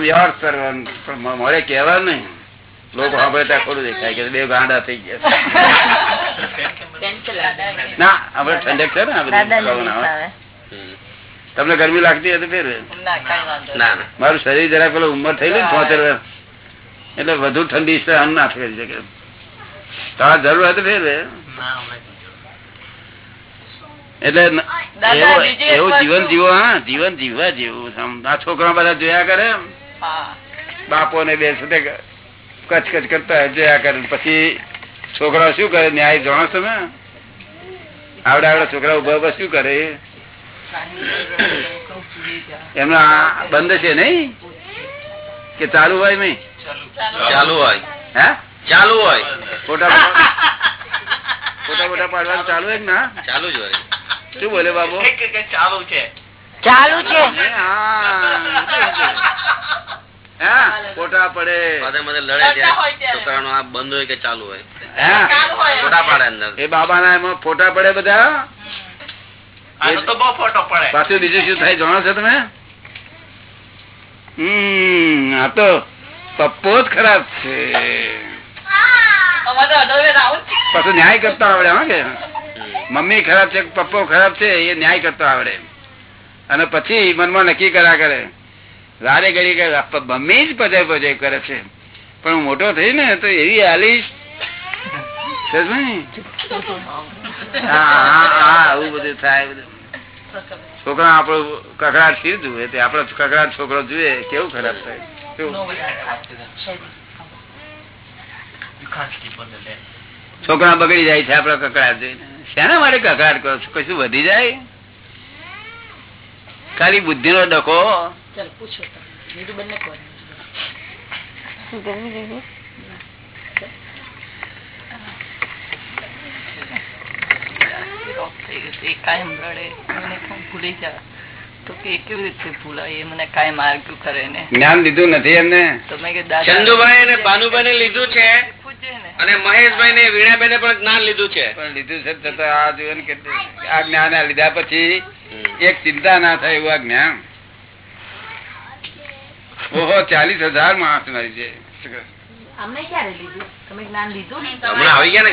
વ્યવહાર કરવાનું પણ મળે કહેવા નહીં. લોકો ત્યાં ખોટું દેખાય કે બે ગાંડા થઈ ગયા ના આપડે ઠંડક છે ને. તમને ગરમી લાગતી હતી ફેર ના ના મારું શરીર જરા પેલો ઉંમર થઈ ગઈ ને છોતેર એટલે વધુ ઠંડી સહન ના કરી શકે તમારે જરૂર હતી ફેર એટલે એવું- એવું જીવન જીવો હા જીવન જીવવા જેવું આમ આ છોકરા બધા જોયા કરે એમ. બાપો ને બે સાથે કચ કચ કરતા જયા કરે. પછી છોકરા શું કરે? ન્યાય જાણો છો તમે આવડા આવડા છોકરા ઊભા ઊભા શું કરે? એમનો બંધ છે નહીં? કે ચાલુ હોય નહીં? ચાલુ હોય. હે? ચાલુ હોય. ફોટા ફોટા ફોટા પાડવાનું ચાલુ હોય ને ના? ચાલુ જ હોય. શું બોલે બાબુ? ચાલુ છે. હા ફોટા પડે. માથે માથે લડે ત્યારે. છોકરાનો આ બંધ હોય કે ચાલુ હોય? હા? ફોટા પાડે અંદર. એ બાબાના એમાં ફોટા પડે બધા? પડે. પાછું બીજું શું થાય જાણો છો તમે? હમ આ તો પપ્પો જ ખરાબ છે. છે. પાછું ન્યાય કરતા આવડે હા કે? મમ્મી ખરાબ છે પપ્પો ખરાબ છે એ ન્યાય કરતો આવડે. અને પછી મનમાં નક્કી કર્યા કરે રાડે ઘડી મમ્મી જ પજાય પજાય કરે છે. પણ મોટો થઈ ને, તો એવી બધું છોકરા આપણો કકડાટ જુએ? તે આપણો કકડાટ છોકરો જુએ, કેવું ખરાબ થાય? છોકરા બગડી જાય છે આપડે કકડાટ જોઈને. શેના માટે કકડાટ કરો કશું વધી જાય? ખાલી બુદ્ધિ નો ડકો ચાલ પૂછો તમે. બીજું બંને કહો. એ કાયમ રડે. મને કામ ભૂલી જા તો કેવી રીતે ભૂલાય? એ મને કાયમ આર્ગ્યુ કરે ને. જ્ઞાન લીધું નથી એમને? ચંદુભાઈ અને ભાનુભાઈ લીધું છે. અને મહેશભાઈ ને વીણાબેન પણ જ્ઞાન લીધું છે. પણ લીધું છે છતાં આ જીવન આ જ્ઞાન લીધા પછી એક ચિંતા ના થાય એવું આ જ્ઞાન. ઓહો ચાલીસ હજાર માણસ મારી છે. ને? હમણાં આવી ગયા ને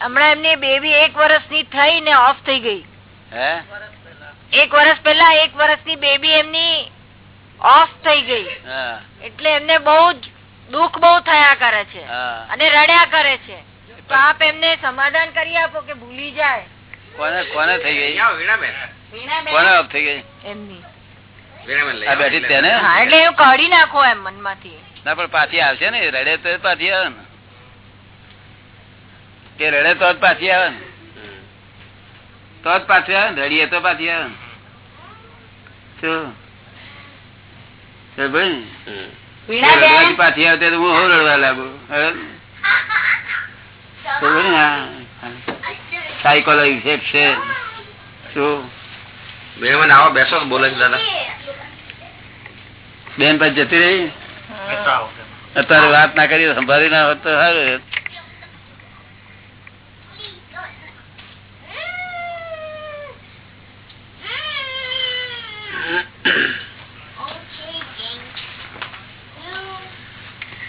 હમણાં એમની બેબી એક વર્ષની થઈ ને ઓફ થઈ ગઈ. હે? એક વર્ષ પહેલા એક વર્ષની બેબી એમની ઓફ થઈ ગઈ. એટલે એમને બહુ દુઃખ બહુ થયા કરે છે. અને રડ્યા કરે છે. તો આપ એમને સમાધાન કરી આપો કે ભૂલી જાય? કોને કોને થઈ ગઈ? કોને ઓફ થઈ ગઈ? એમની. વીણાબેન લઈ આ આવો. બેઠી તેને? એટલે એવું કાઢી નાખો એમ મનમાંથી. ના પણ પાછી આવશે ને. રડે તો પાછી આવે ને. કે રડે તો જ પાછી આવે ને. તો જ પાછી આવે ને. રડીએ તો પાછી આવે ને. શું છે ભાઈ હમ. રડવાથી પાછી આવે તો હું હું રડવા લાગુ હવે? તો ભાઈ ને સાયકોલો ઇફેક્ટ છે શું બેન આવો બેસો બોલે છે દાદા બેન પછી જતી રહી અત્યારે વાત ના કરી સંભાળી ના હોત તો સારું લઈ આવો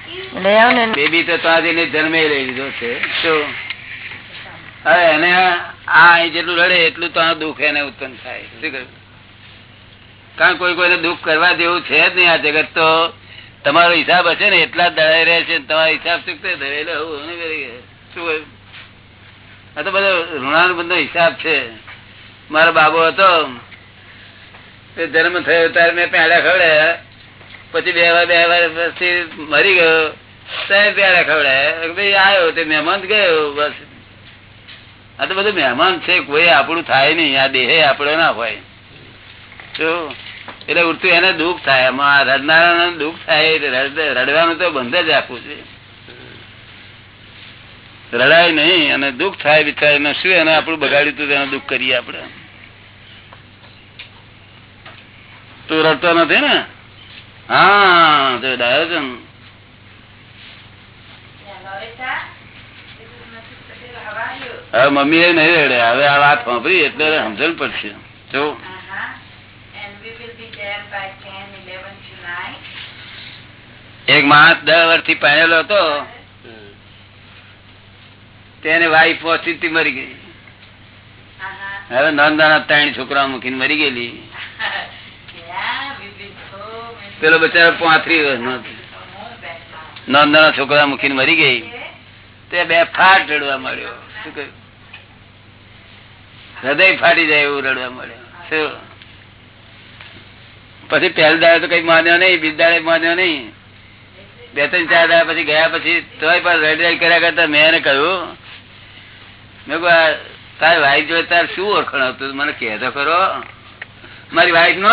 ને બેબી તો ત્યાંથી જન્મે લઈ લીધો છે. શું? એને આ જેટલું રડે એટલું તો દુઃખ એને ઉત્પન્ન થાય. શું કરું કારણ કોઈ કોઈને દુઃખ કરવા જેવું છે જ નહીં આ જગત તો. તમારો હિસાબ હશે ને, એટલા જ દળાઈ રહે છે તમારો હિસાબ છે ધરેલો શું આ તો બધો ઋણાનો બધો હિસાબ છે. મારો બાબો હતો. તે જન્મ થયો ત્યારે મેં પહેલા ખવડાયા પછી બે વાર, બે પછી મરી ગયો. ત્યાં પ્યારા ખવડાય આવ્યો, તે મહેમાન ગયો. બસ. આ તો બધું મહેમાન છે. કોઈ આપણું થાય નહીં. આ દેહ આપણો ના હોય. એટલે ઉડતું એને દુઃખ થાય. એમાં રડનારા દુઃખ થાય. રડવાનું તો બંધ જ રાખવું છે. રડાય નહીં અને દુઃખ થાય બિચારીને. શું એને આપણું બગાડ્યું હતું એને દુઃખ કરીએ આપણે. તું રડતો નથી ને? હા હવે મમ્મી એ નહીં રેડે હવે આ વાત સાંભળી એટલે સમજણ પડશે જો એક માણસ દસ વર્ષથી પહેરેલો હતો તેને વાઈફ પહોંચી મરી ગઈ હવે નાના ત્રણ છોકરા મૂકીને મરી ગયેલી પેલો બચારો પાંત્રી. નાના છોકરા મૂકીને મરી ગઈ. તે બે ફાટ રડવા મળ્યો શું કહ્યું? હૃદય ફાટી જાય એવું રડવા મળ્યો પછી પહેલા દાડે તો કઈ માન્યો નહીં બીજ માન્યો નહીં. બે ત્રણ ચાર દાડા પછી ગયા પછી તોય પણ રેડ રેડ કર્યા કરતા મેં એને કહ્યું, મેં કહ્યું તારી વાઈફ જોડે તાર શું ઓળખાણ હતું? મને કહેતો ખરો. મારી વાઈફ નો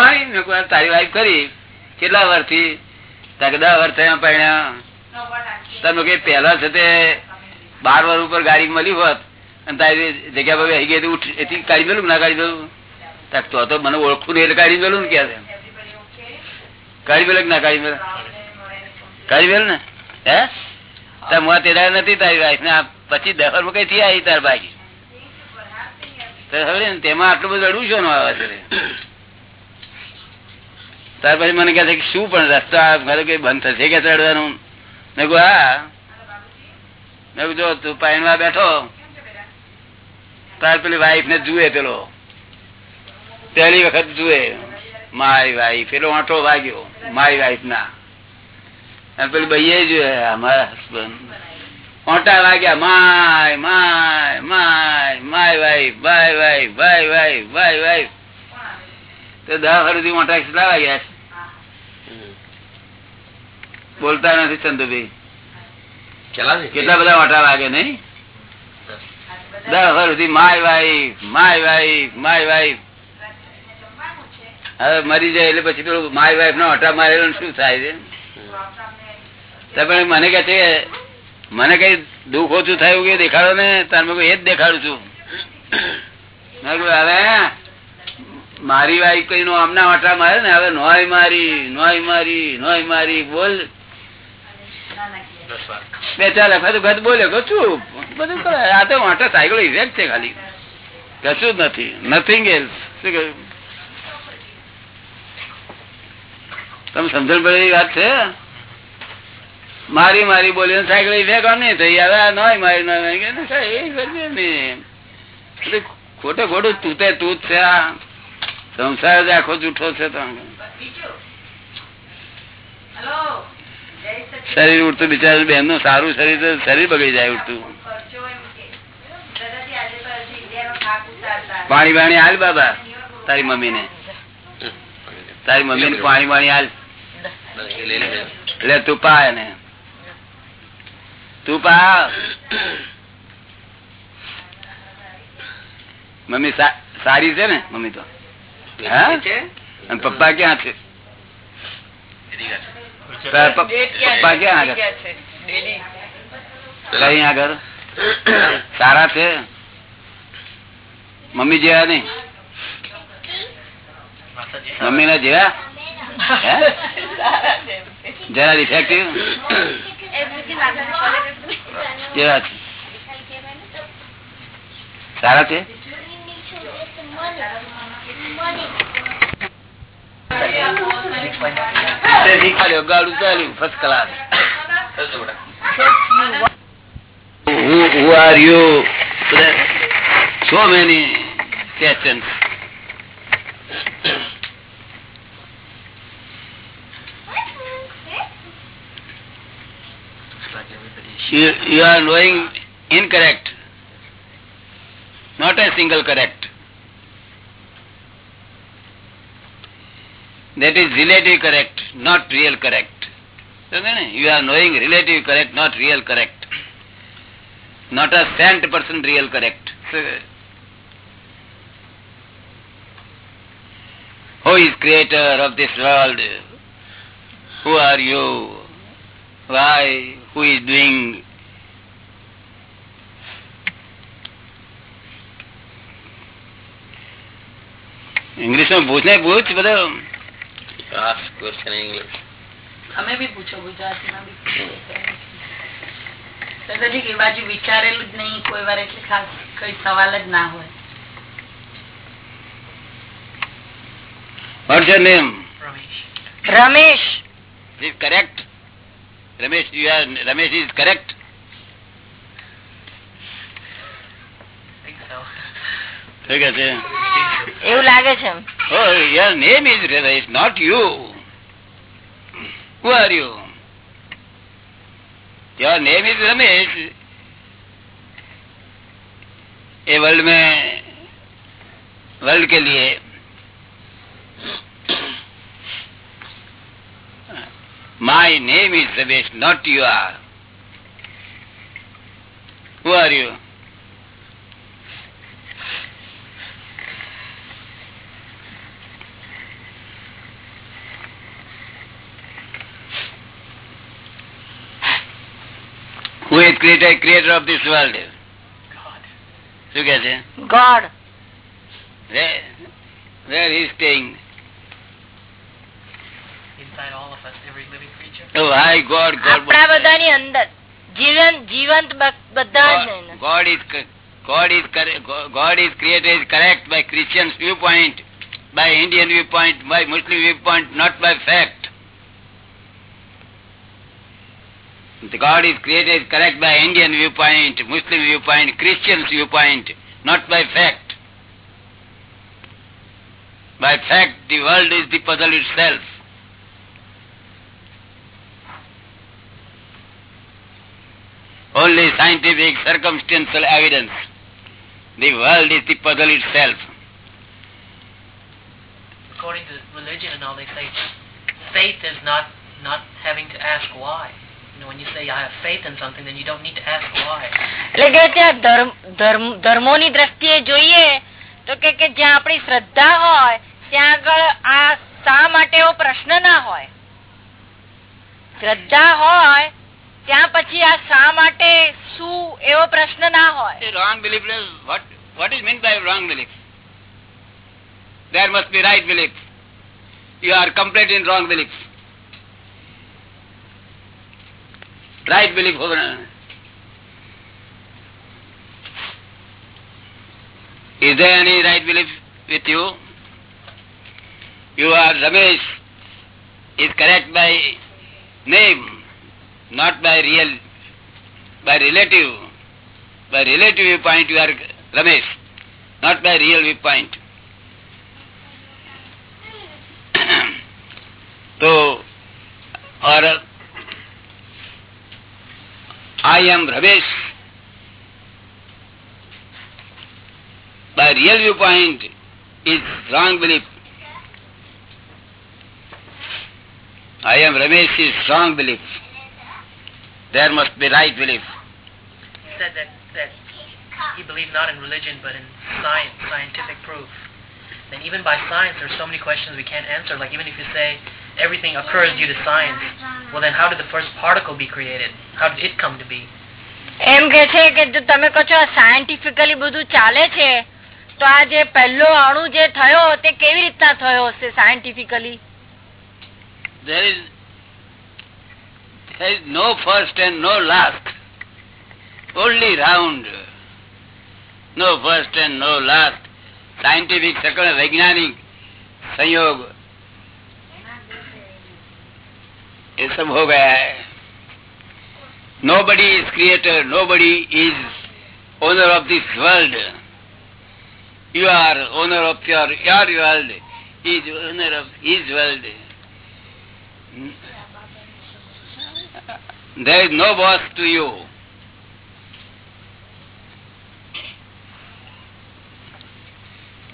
તારી વાઈફ કરી કેટલા વર્ષથી તાર દસ વર્ષ થયા પહેણ્યા તમે કે પહેલા છે તે બાર વર્ષ ઉપર ગાડી મળી હોત અને તારી જગ્યા પર આવી ગઈ ઉઠ, એથી કાઢી મેલું ના કાઢી મેલું? તો તો મને ઓળખું નહીં એટલે કાઢી મેલું ને ક્યાં કાઢી મેલે ના કાઢી મેલે? કાઢી મેલ ને? હે? તમે તેડા નથી, તારી વાઈફ ને પછી દફરમાં કઈ થી આવી તાર બાકી? તેમાં આટલું બધું અડવું છે આવે છે? ત્યાર પછી મને કહે શું પણ રસ્તા મારે કઈ બંધ થશે કે ચડવાનું? મેં કહું હા. મેં જો તું પાઈનમાં બેઠો. તાર પેલી વાઈફ ને જુએ પેલો. પહેલી વખત જુએ. માય વાઈફ પેલો આંટો વાગ્યો. માય વાઈફ ના. અને પેલી જોયે મારા હસબન્ડ ઓટા વાગ્યા, my my my my wife bye wife bye wife bye wife તો દસ વર્ષથી ઓટા કેટલા વાગ્યા. બોલતા નથી ચંદુભાઈ કેટલા બધા વાટા લાગે નઈ દસ વર્ષથી my wife my wife my wife હવે મરી જાય એટલે પછી પેલું માય વાઈફ નો ઓટા મારેલો શું થાય છે? તમે મને કે છે મને કઈ દુઃખ ઓછું થયું કે દેખાડો ને તમે એ જ દેખાડું છું. હવે મારી વાઈફ કઈ નો આમના ઓટા મારે ને હવે નોય મારી નોય મારી નોય મારી બોલ. બે ચાર વખત ગત બોલ્યો કે બધું આ તો મોટા સાયકલ ઇફેક્ટ છે ખાલી. કશું જ નથી. નથિંગ એલ્સ શું કહ્યું? તમે સમજણ પડે વાત છે? મારી મારી બોલી સાયકલ ઇફેક્ટ નહીં. થઈ હવે નય, મારી એ ખોટે ખોટું તૂતે તૂત છે આ. સંસાર જ આખો જૂઠો છે તો. શરીર ઉડતું બિચારું બેનનું સારું શરીર તો શરીર બગડી જાય ઉડતું. પાણી પાણી હાલ બાબા તારી મમ્મી ને તારી મમ્મી ને પાણી પાણી હાલ. એટલે તું પા એને. તું પા. મમ્મી સારી છે ને મમ્મી તો? હા? છે? અને પપ્પા ક્યાં છે. પપ્પા ક્યાં આગળ? આગળ? સારા છે? મમ્મી જેવા નહીં? મમ્મી ના જેવા. જરા ડિફેક્ટિવ જેવા છે. સારા છે? Who, are you? So many questions. You, you are knowing incorrect. Not a single correct. that is relative correct not real correct you are knowing relative correct not real correct not a cent percent real correct who is creator of this world who are you why who is doing ઇંગ્લિશમાં પૂછ ને પૂછ બધું Ask question in English. તમે બી પૂછો ગુજરાતીમાં દાદાજી એ બાજુ વિચારેલું જ નહીં કોઈ વાર એટલે ખાસ કઈ સવાલ જ ના હોય What's your name? Ramesh. Ramesh. Is it correct? Ramesh, you are, Ramesh is correct? શું કહે છે? એવું લાગે છે એમ. Oh, your name is Ramesh, not you. Who are you? Your name is Ramesh. ये वर्ल्ड में वर्ल्ड के लिए My name is Ramesh, not you are. Who are you? Who is creator, creator of this world? શું કે છે God Where, where he is staying? Inside all of us, every living creature. Oh, hi God, God. આપણા બધાની અંદર જીવન જીવંત બ- બધા જ God, ને. God is co- God is correct. God is created is correct by Christian's viewpoint, by Indian viewpoint, by Muslim viewpoint, not by fact. The God is created is correct by Indian viewpoint, Muslim viewpoint, Christian's viewpoint, not by fact. By fact, the world is the puzzle itself. Only scientific circumstantial evidence. The world is the puzzle itself. According to religion and all, they say faith is not not having to ask why. You know, when you say I have faith in something, then you don't need to ask why. એટલે કે ત્યાં ધર્મ ધર્મ ધર્મોની દ્રષ્ટિએ જોઈએ તો કે જ્યાં આપણી શ્રદ્ધા હોય ત્યાં આગળ આ શા માટે એવો પ્રશ્ન ના હોય શ્રદ્ધા હોય ત્યાં પછી આ શા માટે શું એવો પ્રશ્ન ના હોય wrong belief, what, what is meant by wrong belief? There must be right belief. You are complete in wrong belief. right belief is there any right belief with you you are ramesh is correct by name not by real by relative by relative viewpoint you are ramesh not by real viewpoint so or I am Ramesh. By real viewpoint is wrong belief. I am Ramesh is wrong belief. There must be right belief. He said that that he believed not in religion but in science, scientific proof. Then even by science, there's so many questions we can't answer. Like even if you say everything occurs due to science, well then how did the first particle be created? How did it come to be? એમ કે છે કે જો તમે કહો છો scientifically બધું ચાલે છે તો આ જે પહેલો અણુ જે થયો તે કેવી રીતના થયો હશે scientifically there is there is no first and no last only round no first and no last scientific સકળ વૈજ્ઞાનિક સંયોગ ये सब हो गया है Nobody is creator, nobody is owner of this world. You are owner of your, your world. He is owner of his world. There is no boss to you.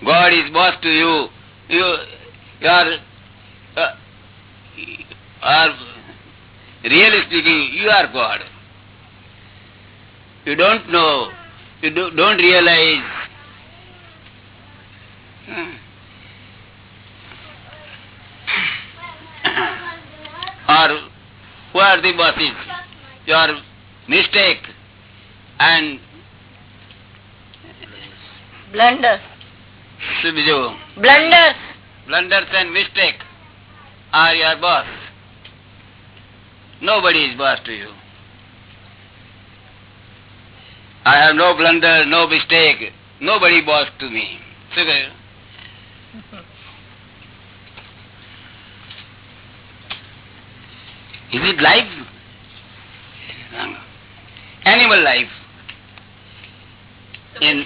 God is boss to you. You, you are, uh, are Really speaking, you are God. You don't know, you do, don't realize. Hmm. or who are the bosses? Your mistake and blunders. Blunders. Blunders and mistake are your boss. Nobody is boss to you. I have no blunder, no mistake. Nobody boss to me. શું કહ્યું Is it life? Animal life. In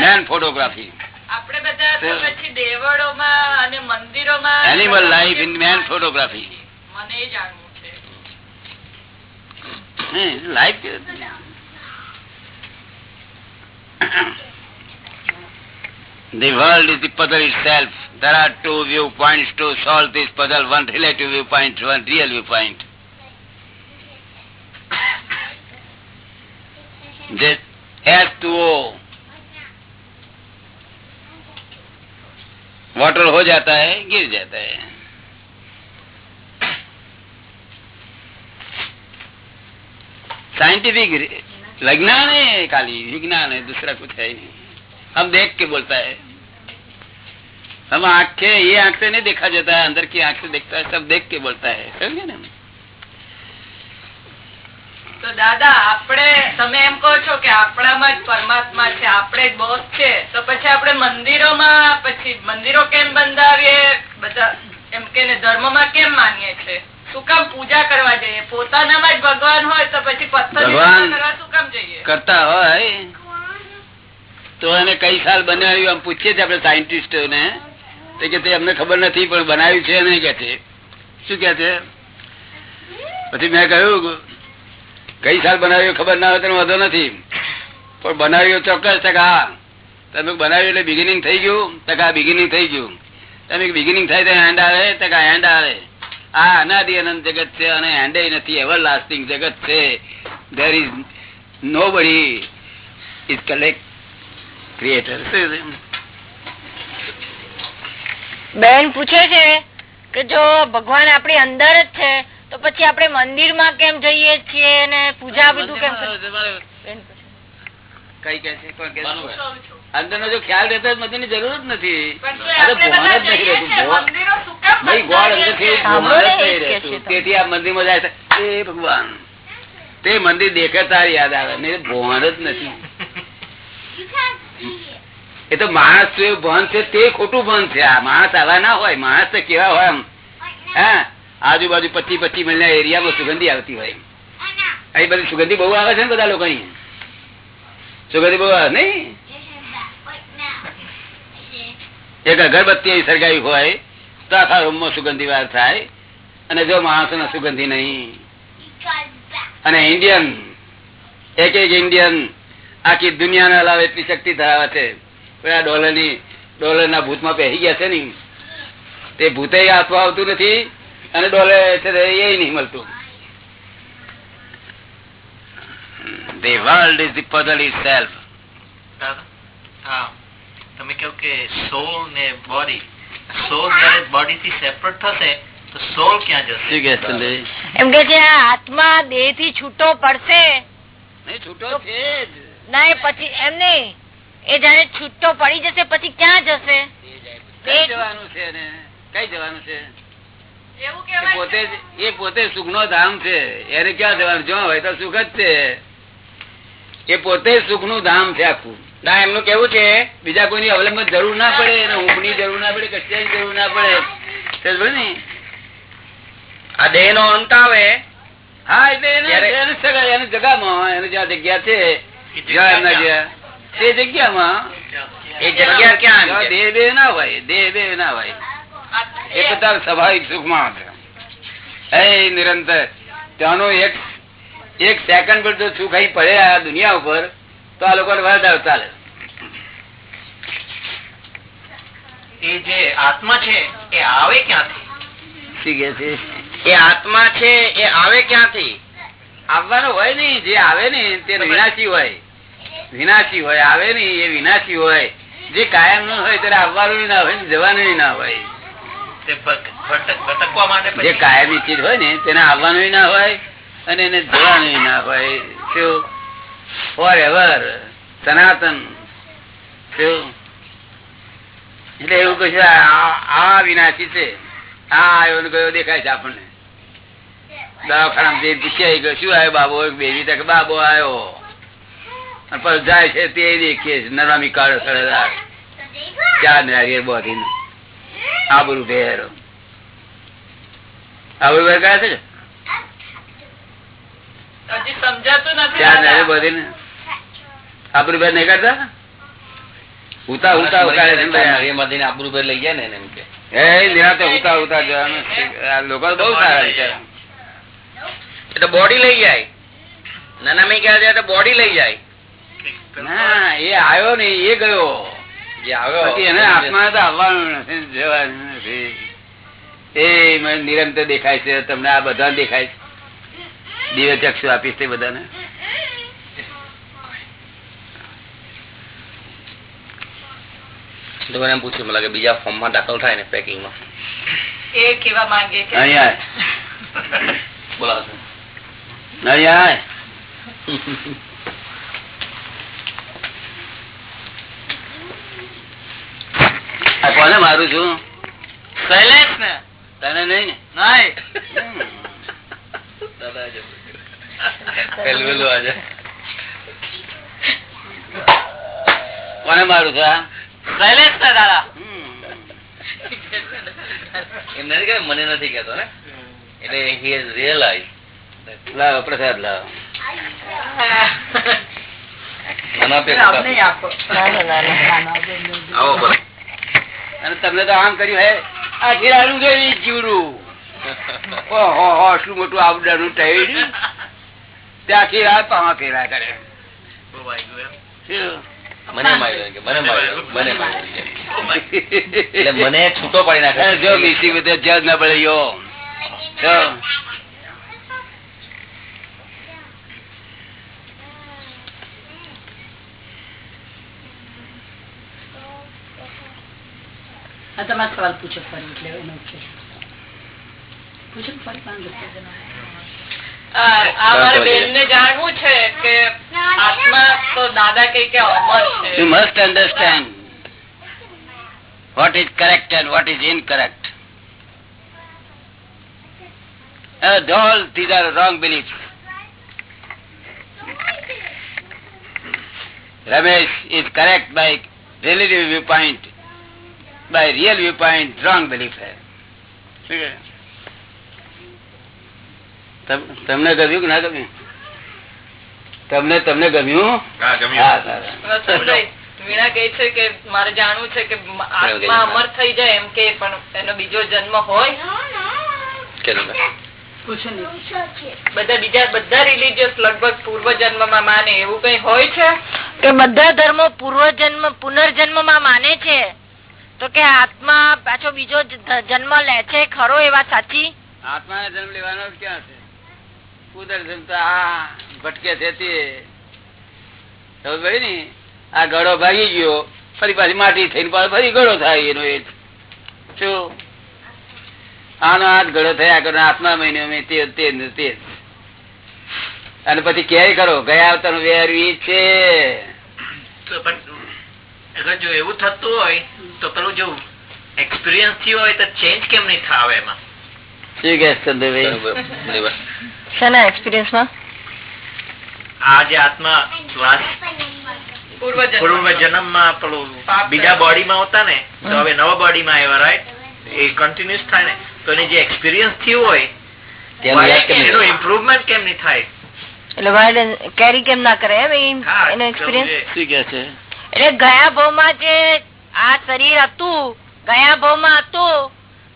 man photography. આપણે બધા પછી દેવળોમાં અને મંદિરોમાં animal life in man photography મને એ Hey, the world is the puzzle itself. There are two viewpoints to solve this puzzle, one relative viewpoint, one real viewpoint. this H2O water हो जाता है गिर जाता है साइंटिफिक विज्ञान है खाली विज्ञान है दूसरा कुछ है नहीं हम देख के बोलता है हम आंख के ये आंख से नहीं देखा जाता है अंदर की आंख से देखता है सब देख के बोलता है समझे ना તો દાદા આપણે તમે એમ કહો છો કે આપણામાં જ પરમાત્મા છે આપણે જ બોસ છે તો પછી આપણે મંદિરોમાં પછી મંદિરો કેમ બંધાવીએ બધા એમ કે ધર્મમાં કેમ માનીએ છે શું કામ પૂજા કરવા જઈએ. પોતાનામાં જ ભગવાન હોય તો પછી ભગવાન- કરતા હોય. તો એને કઈ સાલ બનાવ્યું આમ પૂછીએ છીએ આપણે સાયન્ટિસ્ટોને. તો કે તે અમને ખબર નથી પણ બનાવ્યું છે નહીં કે છે. શું કે છે? પછી મેં કહ્યું કઈ સાલ બનાવ્યું ખબર ના હોય તેનો વાંધો નથી. પણ બનાવ્યું ચોક્કસ ટકા તમે બનાવ્યું એટલે બિગિનિંગ થઈ ગયું. ટકા બિગિનિંગ થઈ ગયું. તમે બિગિનિંગ થાય તો હેન્ડ આવે. ટકા હેન્ડ આવે. આ અનાદિ અનંત જગત છે અને હેન્ડે નથી એવર લાસ્ટિંગ જગત છે. ધેર ઇઝ નો બડી ઇઝ કલેક્ટ ક્રિએટર બેન પૂછે છે કે જો ભગવાન આપણી અંદર જ છે તો પછી આપણે મંદિરમાં કેમ જઈએ છીએ અને પૂજા બધું કેમ કરીએ? કઈ કે છે? કોણ કે છે? કહું છું. અંદર નો જો ખ્યાલ રહેતો મંદિરની જરૂર જ નથી. ભાન જ ભાન- ગોળ અંદર ભાન નહીં તમે. તેથી આ મંદિરમાં જાય છે, એ ભગવાન તે મંદિર દેખે તારી યાદ આવે. ને તો જ નથી. એ તો માણસ ભણ છે તે ખોટું ભણ છે. આ માણસ આવા ના હોય. માણસ તો કેવા હોય એમ હા? આજુબાજુ પચી પચી મહિના એરિયામાં સુગંધી આવતી હોય. અહીં બધી સુગંધી બહુ આવે છે ને બધા લોકો સુગંધી બહુ બોવા નહીં? એક અગરબત્તી સળગાવી હોય, તો આખા રૂમમાં સુગંધી વાર થાય. અને જો માણસો સુગંધી નહીં. અને ઇન્ડિયન, એક એક ઇન્ડિયન આખી દુનિયાને હલાવે એટલી શક્તિ ધરાવે છે. પણ આ ડોલરની ડોલર ના ભૂતમાં પહેરી ગયા છે ને. તે ભૂતે હાથમાં આવતું નથી, અને ડોલર છે એ નહીં મળતું. The world is the puzzle itself. તમે કહો કે સોલ ને બોડી સોલ જયારે બોડી થી સેપરેટ થશે તો સોલ ક્યાં જશે? એમ કે છે આત્મા દેહથી છૂટો પડશે. નહીં છૂટો છે ના એ પછી એમ નહીં. એ જયારે છૂટો પડી જશે પછી ક્યાં જશે? કઈ જવાનું છે કઈ જવાનું છે? પોતે એ પોતે સુખ નો ધામ છે. એને ક્યાં જવાનું? જો હોય તો સુખ જ છે. એ પોતે સુખનું ધામ છે આખું. ના એમનું કેવું છે બીજા કોઈની અવલંબન જરૂર ના પડે એને ઊંઘની જરૂર ના પડે કશાની જરૂર ના પડે. ને આ દેહ નો અંત આવે હા એટલે એને જગામાં એની જ્યાં જગ્યા છે એમના જ્યાં તે જગ્યામાં એ જગ્યા ક્યાં દેહ દેહ ના હોય દેહ બે ના હોય. એ બધા સ્વાભાવિક સુખમાં નિરંતર. ત્યાંનો એક એક સેકન્ડ પર જો સુખ અહીં પડે આ દુનિયા ઉપર તો આ લોકો વધારે ચાલે. એ જે આત્મા છે એ આવે ક્યાંથી? શું કે છે? એ આત્મા છે એ આવે ક્યાંથી? આવવાનું હોય નઈ જે આવે ને તે વિનાશી હોય. વિનાશી હોય આવે નઈ એ વિનાશી હોય. જે કાયમનું હોય ત્યારે આવવાનું ના હોય જવાનું ના હોય. તે ભટકવા માટે જે કાયમી ચીજ હોય ને તેને આવવાનું ના હોય. અને એને જોવાનું ના હોય. શું? ફોર એવર સનાતન. શું? એટલે એવું કશું આ વિનાશી છે. આ આવ્યો ગયો દેખાય છે આપણને. દવાખાના શું આવ્યો બાબો? બેબી તક બાબો આવ્યો. પછી જાય છે તે દેખીએ છે, નરામી કાળો સળેદાર. ચાર નારિયેળ બોધી આબરૂ ભેર આબરૂ ભેર કયા છે? હજી સમજાતું નથી આપણું બેન નહીં કરતા ઉતા ઉતા ઉતારે છે બધા. લઈ ગયા ને એમ કે. બોડી લઈ જાય. નાના મેં ક્યાં જાય તો બોડી લઈ જાય. ના એ આવ્યો ને એ ગયો. જે આવ્યો. એને આત્મા તો આવવાનું નથી જવાનું નથી. એ મને નિરંતર દેખાય છે તમને આ બધા દેખાય છે. દિવ્ય ચક્ષુ આપીશ તે બધાને? તો મને એમ પૂછ્યું મને લાગે બીજા ફોર્મમાં દાખલ થાય ને પેકિંગમાં. એ કેવા માંગે છે? અહીંયા બોલાવશે અહીંયા આ કોને મારું છું? શૈલેષ ને તને નહીં ને? નહીં. દાદા પેલું પેલું આજે. કોને મારું છે શૈલેષ ને દાદા. એમ નથી કે મને નથી કેતો ને? એટલે હી હેઝ રિયલાઇઝ લાવો પ્રસાદ લાવો. મના પે આપણે આપો. આવો બોલો. અને તમને તો આમ કર્યું હે? આ ઘેરાનું ગયું જીવડું ઓહો હો શું મોટું આવડાનું ટાઈડ. ત્યાં ખેરા પાવા ફેરા કરે બહુ વાગ્યું એમ. શું? મને માર્યો કે મને માર્યો મને માર્યો કે. એટલે મને છૂટો પાડી અરે નાખે જો મીઠી બધે જજ ના પડે યો જો. આ તમારો સવાલ પૂછો ફરી એટલે એનો ઉકેલ. પૂછો ને ફરી પાંચ You must understand what is correct and what is incorrect. Uh, all these are wrong beliefs. Ramesh is correct by relative viewpoint. By real viewpoint, wrong belief है શું કહે? તમ- તમને ગમ્યું કે ના ગમ્યું? તમને તમને ગમ્યું? હા હા સારા. વીણા કહે છે કે મારે જાણવું છે કે આત્મા અમર થઈ જાય એમ કે પણ એનો બીજો જન્મ હોય? બધા બીજા બધા રિલીજીયસ લગભગ પૂર્વ જન્મમાં માને. એવું કઈ હોય છે? કે બધા ધર્મો પૂર્વજન્મ પુનર્જન્મમાં માને છે? તો કે આત્મા પાછો બીજો જન્મ લે છે ખરો એ વાત સાચી? આત્મા જન્મ લેવાનો ક્યાં છે? પુનર્જન્મ તો આ ભટકે થતી ને? આ ગળો ભાગી ગયો ફરી પાછી માટી થઈને પાછો ફરી ગળો થાય એનો એ શું? આનો હાથ ગળો થયા કરો આત્મા મહિને અમે તે તે તે અને પછી ક્યાંય કરો ગયા આવતા વેરવી છે. તો પણ અગર જો એવું થતું હોય તો પેલું જો એક્સપિરિયન્સ થયું હોય તો ચેન્જ કેમ નહીં થાવે એમાં? શું કે ચંદ્રભાઈ? શેના એક્સપિરિયન્સમાં? આ જે આત્મા શ્વાસ પૂર્વ પૂર્વ જન્મ જન્મમાં પેલું બીજા. બોડીમાં હતા ને તો હવે નવા બોડીમાં આવ્યા રાઈટ એ કન્ટિન્યુઅસ થાય ને. તો એની જે એક્સપિરિયન્સ થયું હોય એનું ઇમ્પ્રુવમેન્ટ કેમ નહીં થાય? એટલે કેરી કેમ ના કરે એમ એનો એક્સપિરિયન્સ એટલે ગયા ભાવમાં જે આ શરીર હતું ગયા ભાવમાં હતું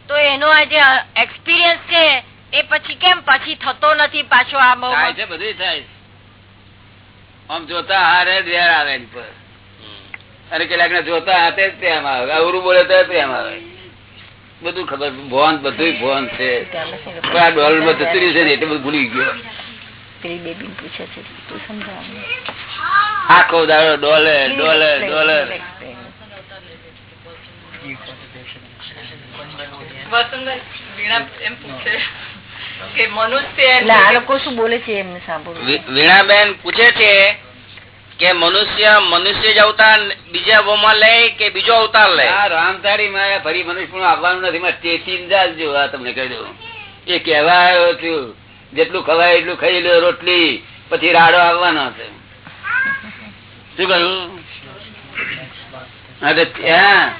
તો એનો આ જે એક્સપિરિયન્સ છે એ પછી કેમ પછી થતો નથી પાછો આ થાય છે બધું થાય છે. આમ જોતા હારે જ વેર આવે પર. અને કેટલાક ને જોતા હાથે જ પ્રેમ આવે. અવરું બોલે તો પ્રેમ આવે. બધું ખબર ભોન બધું ભોન છે. આ ડોલરમાં જતું છે ને એટલે બધું ભૂલી ગયો. પેલી બેબી પૂછે છે તું સમજાવ. આખો દાડો ડોલર ડોલર ડોલર વસંત એમ પૂછે. કે મનુષ્ય એમ એટલે આ કે લોકો શું બોલે છે વીણાબેન પૂછે છે કે મનુષ્ય મનુષ્ય જ અવતાર બીજા ભાવમાં લે કે બીજો અવતાર લે? આ રામધારી માં ફરી મનુષ્ય પણ આવવાનું નથી આ તમને કહી દઉં. એ કહેવા આવ્યો છું જેટલું ખવાય એટલું ખાઈ લો રોટલી પછી રાડો આવવાનો છે. શું કહ્યું? હા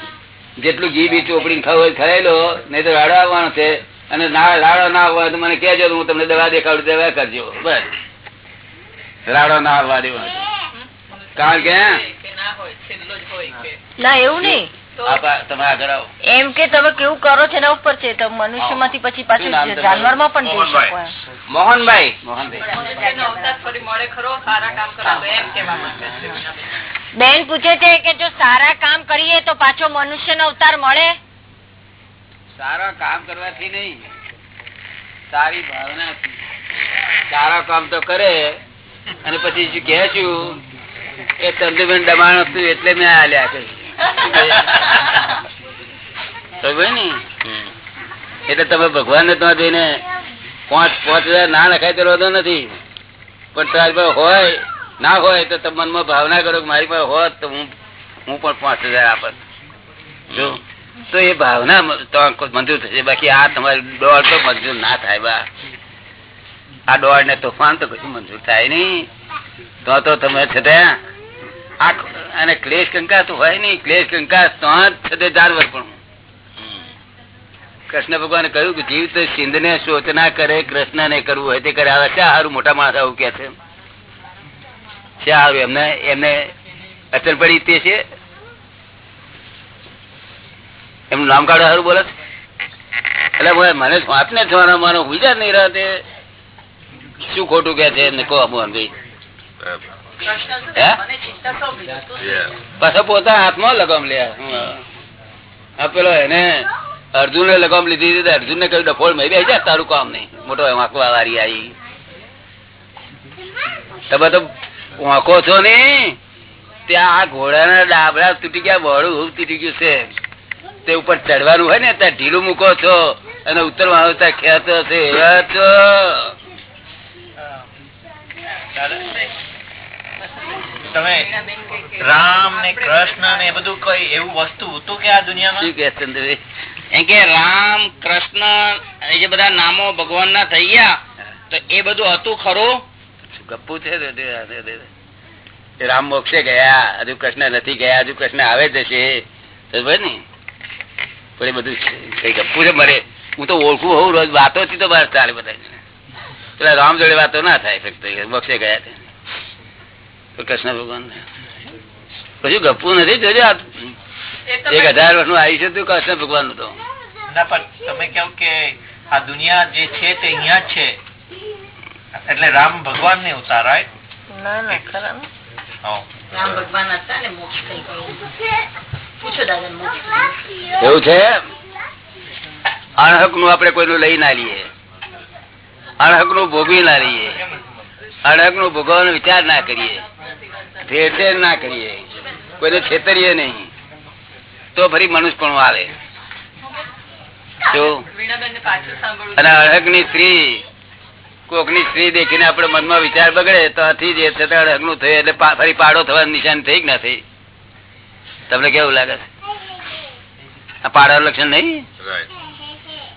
જેટલું ઘી બી ચોપડી ખાવ ખાઈ લો નહીં તો રાડો આવવાનો છે. અને રાડો ના આવવાનો તો મને કહેજો હું તમને દવા દેખાડું દવા કરજો. બસ. રાડો ના વાળ્યો કારણ કે કે ના હોય છેલ્લો જ હોય કે. ના એવું નહીં. તો આ પા- તમે આગળ આવો. એમ કે તમે કેવું કરો છો એના ઉપર છે તો મનુષ્યમાંથી પછી પાછું જાનવરમાં પણ જઈ શકો મોહનભાઈ. બેન પૂછે છે કે જો સારા કામ કરીએ તો પાછો મનુષ્ય નો અવતાર મળે? સારા કામ કરવાથી નહીં, સારી ભાવના સારા કામ તો કરે, અને પછી શું કે છું? એ ચંદુબેન દબાણ હતું એટલે મેં આલ્યા કે ને? એટલે તમે ભગવાન ને ત્યાં જઈને પાંચ પાંચ હજાર ના લખાય તો નથી. પણ તારી પાસે હોય, ના હોય તો તમે મનમાં ભાવના કરો કે મારી પાસે હોત તો હું હું પણ પાંચ હજાર આપત. જો. તો એ ભાવના મંજૂર થશે. બાકી આ તમારી દોડ તો મંજૂર ના થાય, બા. આ દોડ ને તોફાન તો કશું મંજૂર થાય નહીં. તો તો તમે છતાં અને ક્લેશ કંકાસ તો હોય નઈ ક્લેશ કંકાસ તો જાનવર પણ. કૃષ્ણ ભગવાન કહ્યું કે જીવ તો સિંધ ને શોચના કરે કૃષ્ણ ને કરવું હોય તે કરે. આવે શા સારું મોટા માણસ આવું કે છે? સારું એમને એમને અચલ પડી તે છે? એમનું નામ કાઢે સારું બોલે? એટલે મને આપને થવાના, મારો વિચાર નહીં રહે શું ખોટું કે છે? ને કહો મોહનભાઈ? પાછા પોતા હાથમાં લગામ લે. પેલો એને અર્જુન ને લગામ લીધી હતી અર્જુન ને કહ્યું ડફોળ મેં બેસી જા તારું કામ નહીં. મોટો વાંકવા વારી આવી. તમે તો વાંકો છો ને ત્યાં આ ઘોડાના ડાબડા તૂટી ગયા બળું તૂટી ગયું છે. તે ઉપર ચડવાનું હોય ને ત્યાં ઢીલું મૂકો છો અને ઉતરવા આવતા ખ્યાતો છે એવા છો. તમે રામ ને કૃષ્ણ ને એ બધું કઈ એવું વસ્તુ હતું કે આ દુનિયામાં? શું કે ચંદ્રભાઈ? એમ કે રામ કૃષ્ણ એ જે બધા નામો ભગવાન ના થઈ ગયા તો એ બધું હતું ખરું? ગપ્પુ છે? રામ મોક્ષે ગયા હજુ કૃષ્ણ નથી ગયા હજુ કૃષ્ણ આવે જ છે ને. પણ એ બધું છે. કઈ છે? મરે હું તો ઓળખું હોઉં રોજ વાતો થી તો બહાર ચાલે બધા પેલા રામ જોડે વાતો ના થાય ફક્ત બક્ષે ગયા તો કૃષ્ણ ભગવાન કશું ગપ્પુ નથી જોજો તો એક હજાર વર્ષનું આયુષ્ય હતું કૃષ્ણ ભગવાનનું તો. ના પણ તમે કહો કે આ દુનિયા જે છે તે અહિયાં જ છે. એટલે રામ ભગવાન ને ઉતારાય? ના ના ખરા રામ ભગવાન હતા ને મોક્ષ થઈ ગયો. એવું છે અણહકનું આપડે કોઈનું લઈ ના લઈએ. અણહકનું ભોગવી ના લઈએ. અણહકનું ભોગવવાનો વિચાર ના કરીએ. ભેળસેળ ના કરીએ. કોઈને છેતરીએ નહીં. તો ફરી મનુષ્ય પણ આવે અને અણહકની સ્ત્રી કોકની સ્ત્રી દેખીને આપણે મનમાં વિચાર બગડે તો આથી જે છે અણહકનું થયું એટલે ફરી પાડો થવાનું નિશાન થઈ કે ના થઈ? તમને કેવું લાગે છે? આ પાડા લક્ષણ નહીં?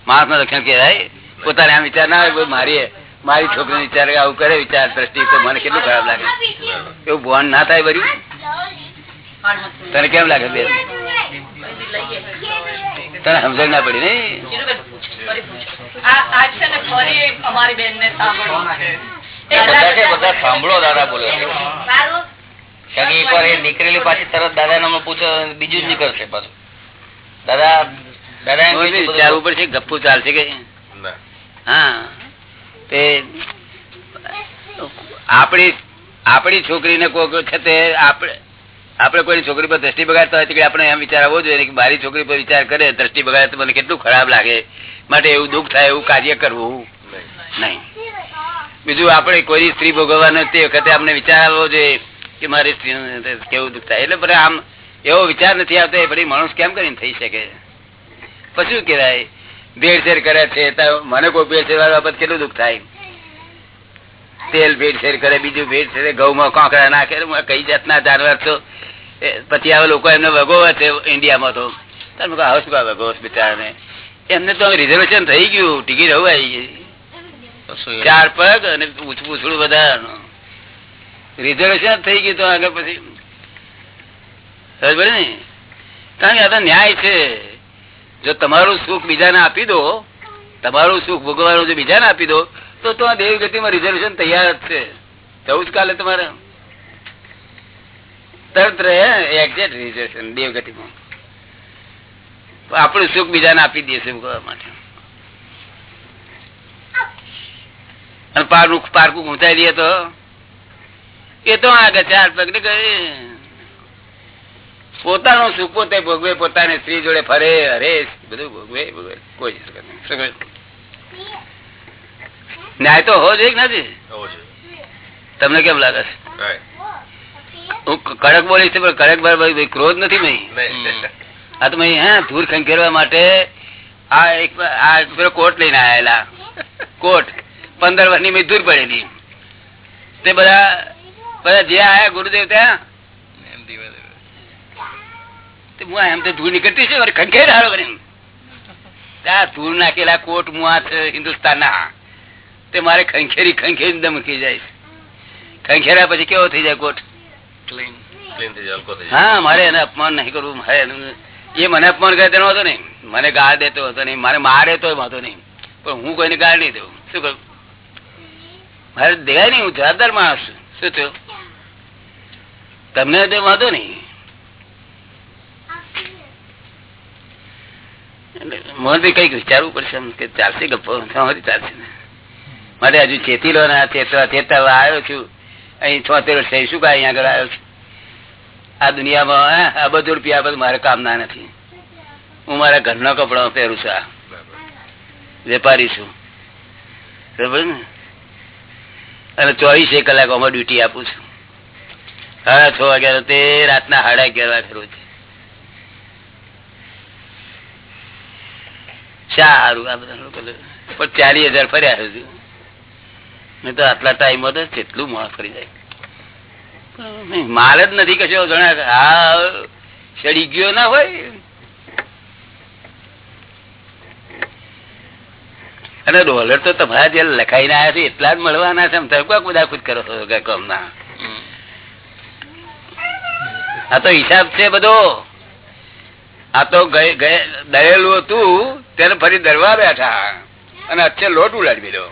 માણસનું લક્ષણ કેવાય પોતાને આમ વિચાર ના આવે મારી મારી છોકરી વિચાર આવું કરે વિચાર દ્રષ્ટિ તો મને કેટલું ખરાબ લાગે. એવું ભોન ના થાય ભર્યું તને કેમ લાગે બેન? તને સમજણ ના પડી નહીં? જીરુબેન પૂછો, ફરી પૂછો. આ આ છે ને ફરી અમારી બેન ને સાંભળવું. છે એ બધા બધા સાંભળો દાદા બોલે. કારણ એકવાર એ નીકળેલી પાછી તરત દાદા નામ પૂછો બીજું જ નીકળશે પાછું. દાદા દાદા વિચારવું પડશે ગપ્પુ ચાલશે કે? હા. તે આપણી આપણી છોકરીને કોઈ છે તે આપણે આપણે કોઈની છોકરી પર દ્રષ્ટિ બગાડતા હોય તો આપણે એમ વિચાર આવવો જોઈએ કે મારી છોકરી પર વિચાર કરે દ્રષ્ટિ બગાડે તો મને કેટલું ખરાબ લાગે. માટે એવું દુઃખ થાય એવું કાર્ય કરવું. નહીં. બીજું આપણે કોઈ સ્ત્રી ભોગવવાનો તે વખતે આપણે વિચાર આવવો જોઈએ. કે મારી સ્ત્રી કેવું દુઃખ થાય? એટલે બધા આમ એવો વિચાર નથી આવતો એ બધી માણસ કેમ કરીને થઈ શકે? પછી શું કહેવાય? ભેળસેળ કરે છે મને કોઈ ભેળસેળ બાબત કેટલું દુઃખ થાય? તેલ ભેળસેળ કરે બીજું ભેળસેળ ઘઉંમાં કાંકરા નાખે કઈ જાતના જાનવર છો? પછી આવે લોકો એમને વગોવે છે ઇન્ડિયામાં તો. તમે આવો શું વગોવો બિચારાને? એમને તો રિઝર્વેશન થઈ ગયું ટિકિટ હવે આવી ગઈ ચાર પગ અને પૂછપૂછડું બધા રિઝર્વેશન થઈ ગયું તો આગળ પછી. ને? કારણ કે આ તો ન્યાય છે. જો તમારું સુખ બીજાને આપી દો, તમારું સુખ ભોગવવાનું જો બીજાને આપી દો, તો તો દેવ ગતિમાં રિઝર્વેશન તૈયાર જ છે. થવું જ કાલે તમારે. તરત રહે એક્ઝેક્ટ રિઝર્વેશન દેવગતિમાં આપણું સુખ બીજાને આપી દઈએ છે કરવા માટે. અને પારનું, પારકું ગુંચાઈ દઈએ તો એ તો આગળ ચાર પગ ને ગયે પોતાનું સુખ પોતે ભોગવે પોતાની સ્ત્રી જોડે ફરે હરે બધું ભોગવે ભોગવે. કોઈ જ? ન્યાય તો હોવો જોઈએ નથી? તમને કેમ લાગે છે? હું કડક બોલીશ પણ કડક ભાઈ ક્રોધ નથી મેં આ તો મેં હે ધૂર ખંખેરવા માટે આ એક આ પેલો કોટ લઈને આવેલા કોટ. પંદર વર્ષની મેં ધૂર પડેલી. તે બધા બધા જે આયા ગુરુદેવ ત્યાં તે હું એમ તો ધૂળ નીકળતી છે ખંખેર હારો કરીને ત્યાં ધૂળ નાખેલા કોટ મુઆ છે હિન્દુસ્તાનના. તે મારે ખંખેરી ખંખેરી દમ જાય છે. પછી કેવો થઈ જાય કોટ? હા મારે એને અપમાન નહીં કરવું મારે એ મને અપમાન કરે તેનો હતો નહીં. મને ગાળ દેતો હતો નહીં મારે મારે તો વાંધો નહીં. પણ હું કોઈને ગાળ નહીં દઉં. શું કરું? મારે દેવાય નહીં હું જવાબદાર માણસ છું. શું થયું? તમને તે વાંધો નહીં. મોહનભાઈ કંઈક વિચારવું પડશે કે ચાલશે ગપ્પો ચાલશે મારે હજુ ચેતી લો ને આવ્યો છું. અહીં છોતેર વર્ષ થઈ, શું કાંઈ આગળ આવ્યો છું? આ દુનિયામાં આ બધું રૂપિયા બધું મારે કામ ના નથી. હું મારા ઘરના કપડા પહેરું છું વેપારી છું. બરાબર ને? અને ચોવીસે કલાક ડ્યુટી આપું છું. સાડા છ વાગ્યા તે રાતના સાડા અગિયાર વાગે રોજ. સારું હજાર ફર્યા માલ જ નથી કશો જણા હા ચડી ગયો ના હોય. અને ડોલર તો તમારા જે લખાઈને આવ્યા છે, એટલા જ મળવાના છે બધા ખુદ કરો છો ના આ તો હિસાબ છે બધો. આ તો દળેલું હતું, તેને ફરી દરવા બેઠા. અને અચ્છે લોટ ઉલાડી દીધો.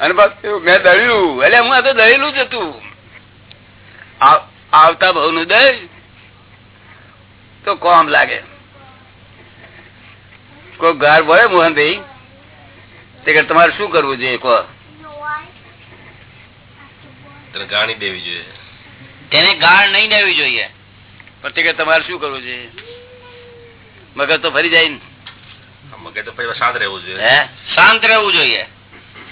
અને મેં દળ્યું. એટલે હું આ તો દળેલું જ હતું. આવતા ભાવનું દય તો કોમ લાગે. કોઈ ઘર ભરે મોહનભાઈ. તે કે તમારે શું કરવું જોઈએ, કહો. ગાણી દેવી જોઈએ. તેને ગાળ નહીં દેવી જોઈએ. પછી કે તમારે શું કરવું છે? મગજ તો ફરી જાય મગજ તો શાંત રહેવું જોઈએ. શાંત રહેવું જોઈએ.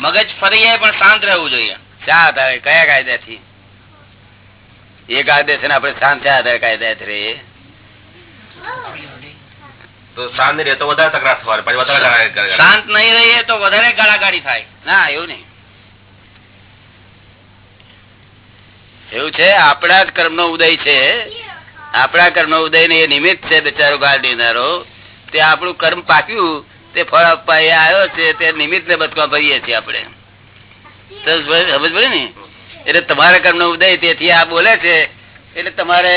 મગજ ફરી જાય પણ શાંત રહેવું જોઈએ. શા આધારે કયા કાયદાથી? એ કાયદે છે ને આપણે શાંત થયા આધારે કાયદા રે. તો શાંત નહીં રહે તો વધારે તકરાર થવા શાંત નહીં રહીએ તો વધારે ગાળાગાળી થાય. ના એવું નહીં. એવું છે? આપણા જ કર્મ ઉદય છે. આપણા કર્મ ઉદય ને એ નિમિત્ત છે બિચારો ગાળ તે આપણું કર્મ પાક્યું, તે ફળ આપવા એ આવ્યો છે, તે નિમિત્ત ને બચકા ભરીએ છીએ આપણે. સમજ પડે ને? એટલે તમારા કર્મ ઉદય તેથી આ બોલે છે, એટલે તમારે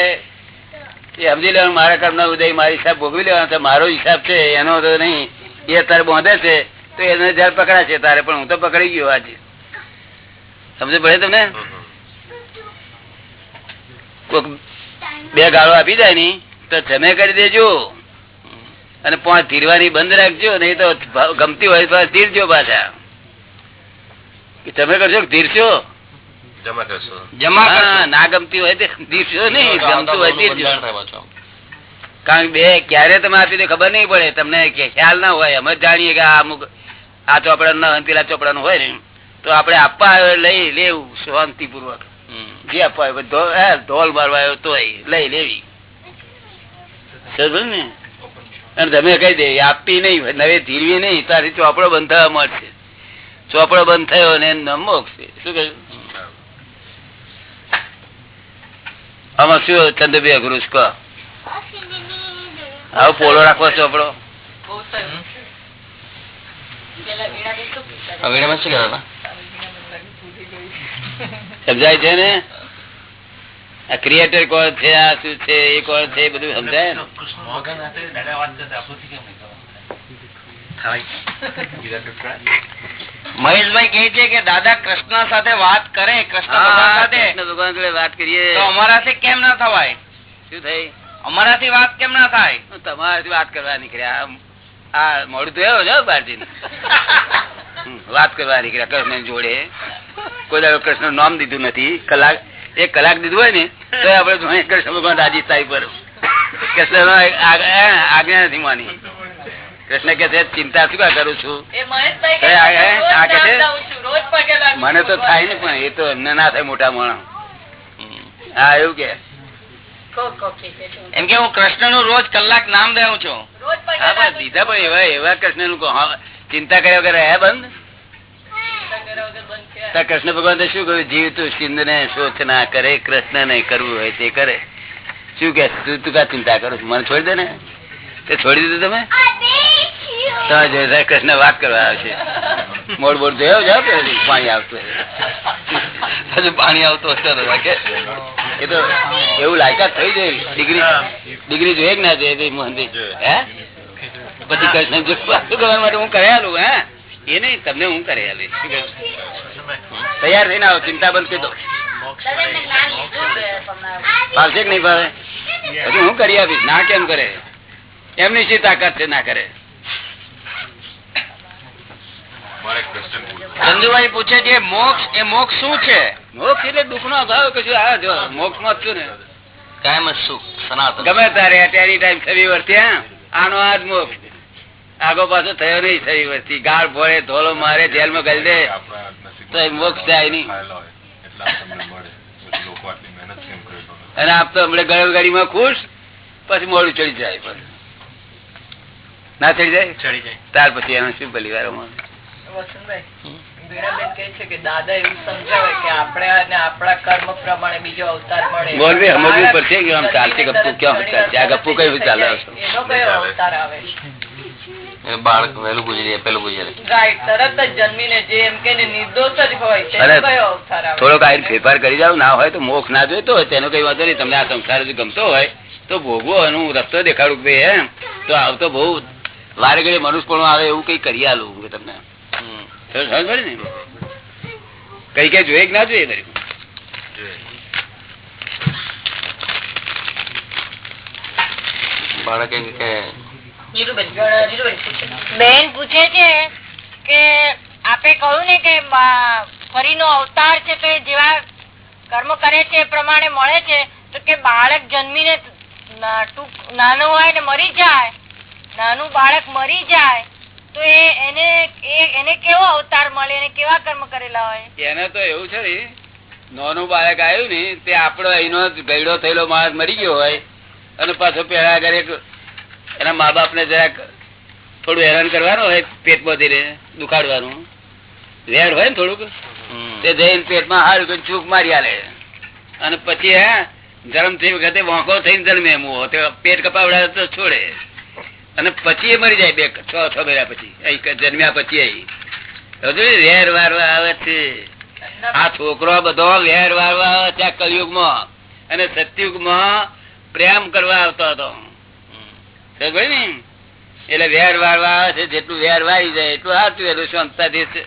એ સમજી લેવાનું, મારા કર્મ ઉદય મારી હિસાબ ભોગવી લેવાનો મારો હિસાબ છે, એનો તો નહીં. એ તારે બોંધે છે, તો એને જયારે પકડાશે તારે પણ હું તો પકડી ગયો આજે. સમજ પડે તમને? બે ગાળો આપી જાય ની તો જમે કરી દેજો અને પાંચ ધીરવાની બંધ રાખજો નહીં તો ગમતી હોય તો ધીરજો પાછા તમે કરશો ધીરશો. ના ગમતી હોય ધીરશો નહીં ગમતું હોય ધીરજો. કારણ કે બે ક્યારે તમે આપી દે ખબર નહીં પડે તમને ખ્યાલ ના હોય અમે જાણીએ કે આ અમુક આ ચોપડા ના પેલા ચોપડા નું હોય ને તો આપણે આપવા લઈ લેવું શાંતિ પૂર્વક હમ. જે આપવા ઢોલ મારવા આવ્યો તો લઈ લેવી. ને? અને તમે કહી દે આપી નહીં નવે ધીરવી નહીં તારી ચોપડો બંધ થવા મળશે ચોપડો બંધ થયો ને મોકશે. છે. શું કહ્યું? આમાં શું ચંદ્રભાઈ અઘરું છે કહો. આવો પોલો રાખવો ચોપડો. વીણામાં શું હતા? સમજાય છે ને? આ ક્રિએટર કોણ છે? આ શું છે? એ કોણ છે? બધું સમજાય ને? મહેશભાઈ કે છે કે દાદા કૃષ્ણ સાથે વાત કરે કૃષ્ણ ભગવાન સાથે. ભગવાન જોડે વાત કરીએ. તો અમારાથી કેમ ના થવાય? શું થઈ? અમારાથી વાત કેમ ના થાય? તમારાથી વાત કરવા નીકળ્યા. આ મોડું એવો બારજી વાત કરવા નીકળ્યા કૃષ્ણ જોડે કોઈ દાડો કૃષ્ણ નામ દીધું નથી. કલાક એક કલાક દીધું હોય ને તો આપડે કૃષ્ણ ભગવાન રાજી થાય પર. કૃષ્ણ આજ્ઞા નથી માની. કૃષ્ણ કે છે ચિંતા શું કરું છું? મને તો થાય ને પણ એ તો એમને ના થાય મોટા માણસ. હા એવું કે? એમ કે હું કૃષ્ણનું રોજ કલાક નામ દઉં છું. દીધા પણ એવા એવા કૃષ્ણનું ચિંતા કર્યા વગર રહ્યા બંધ? કૃષ્ણ ભગવાન તો શું કહ્યું જીવ તું સિંધ ને શોચ ના કરે કૃષ્ણ ને કરવું હોય તે કરે. શું કે તું તું કા ચિંતા કરું મને છોડી દે ને? તે છોડી દીધું તમે? કૃષ્ણ વાત કરવા આવશે મોડ બોડ જોયો જાવ કે પાણી આવતું હજુ પાણી આવતું હશે કે એ તો એવું લાયકાત થઈ જાય ડિગ્રી ડિગ્રી જોઈએ ના જોઈએ મોહનજી? હે? પછી કૃષ્ણ જો કરવા માટે હું કરેલું હે? એ નહીં તમને હું કરે આલી શું કહ્યું? તૈયાર થઈને આવો ચિંતા બંધ કીધો. ફાવશે કે નહીં પછી હું કરી આપીશ ના કેમ કરે? એમની શી તાકાત છે ના કરે? ચંદુભાઈ પૂછે છે મોક્ષ એ મોક્ષ શું છે? મોક્ષ એટલે દુઃખ નો અભાવ કશું આ જો મોક્ષમાં છું ને. કાયમ જ સુખ સનાતન ગમે તારે અત્યારે ટાઈમ છવી વર્ષથી હા આનો આ મોક્ષ. આગો પાછો થયો નહીં છવી વર્ષથી. ગાળ ભોળે ધોલો મારે જેલમાં ગઈ દે. તો મોક્ષ થાય નહીં. અને આપ તો હમણાં ગળે ગાડીમાં ખુશ પછી મોડું ચડી જાય પછી ના ચડી જાય? ચડી જાય. ત્યાર પછી એનો શું પરિવારોમાં વસંતભાઈ વીણાબેન કહે છે કે દાદા એવું સમજાવે કે આપણે અને આપણા કર્મ પ્રમાણે બીજો અવતાર મળે. બોલવી સમજવું પડશે કે આમ ચાલશે ગપ્પુ ક્યાં ચાલશે આ ગપ્પુ કઈ ચાલે છે? એનો કયો અવતાર આવે? એ બાળક વહેલું ગુજરી પેલું ગુજરે તરત જ જન્મીને જે એમ કે નિર્દોષ જ હોય કયો અવતાર થોડોક આ ફેરફાર કરી જાવ ના હોય તો મોખ ના જોઈતો હોય તેનો કઈ વાંધો નહીં તમને આ સંસાર ગમતો હોય તો ભોગવો એનું રસ્તો દેખાડું કે ભાઈ એમ. તો આવતો બહુ વારે ઘડી પણ આવે એવું કઈ કરી આલું તમને? કઈ કઈ જોઈએ કે ના જોઈએ કર્યું બાળક એમ કે નીરુબેન, નીરુબેન પૂછે. બેન પૂછે છે કે આપે કહ્યું ને કે ફરી ફરીનો અવતાર છે તો એ જેવા કર્મ કરે છે એ પ્રમાણે મળે છે તો કે બાળક જન્મીને ટૂંક- નાનું હોય ને મરી જાય નાનું બાળક મરી જાય તો એને એને કેવો અવતાર મળે? એને કેવા કર્મ કરેલા હોય? એને તો એવું છે નાનું બાળક આવ્યું ને તે આપડો એનો ગયડો થયેલો માણસ મરી ગયો હોય અને પાછો પેલા આગળ એના મા બાપ ને જરાક થોડું હેરાન કરવાનું હોય પેટ બધીને દુખાડવાનું. વેર હોય ને થોડુંક. તે જઈને પેટમાં હારું કરીને ચૂક મારી આલે. અને પછી હે જન્મ થઈ વખતે વાંકો થઈને જન્મે એમ હોય. તે પેટ કપાવડા તો છોડે. અને પછી એ મરી જાય બે છ છ મહિના પછી. જન્મ્યા પછી વેર વારવા આવે છે. આ છોકરો બધો વેર વારવા આવે છે કલયુગ કલયુગમાં. અને સતયુગમાં પ્રેમ કરવા આવતો હતો. ને? એટલે વેર વારવા આવે છે જેટલું વેર વારી જાય એટલું સાચું એટલું.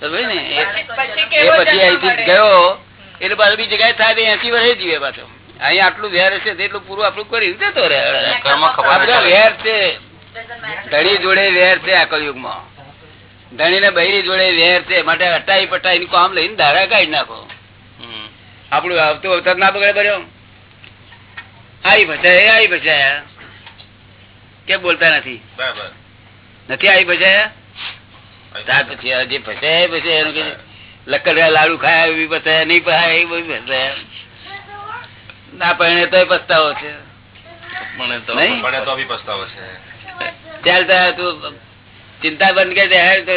સમજ ને? એ- પછી અહીંથી ગયો એટલે પાછું બીજી જગ્યાએ થાય એસી વર્ષે જીવે પાછો. અહીંયા આટલું વેર છે તેટલું પૂરું આપણું કરી જતો રહે. વેર છે. ધણી જોડે વેર છે આ કલયુગમાં ધણી ને બૈરી જોડે વેર છે. માટે હટાઈ પટાઈ કામ લઈને ધારા કાઢી નાખો. આપણું આવતું અવતાર ના બગડે બન્યો આવી ભજાય આવી ભજાયા કેમ બોલતા નથી? બરાબર. નથી આઈ ભજાયા ત્યાર પછી જે ફસાય પછી એનું કે લકડિયા લાડુ ખાયા એવી ફસાયા નહીં ફસાયા એ બધી ફસાયા ના પરણે તોય પસ્તાવો છે. મને તો પણ એ તો પસ્તાવો છે. ચિંતા બંધ કરી દે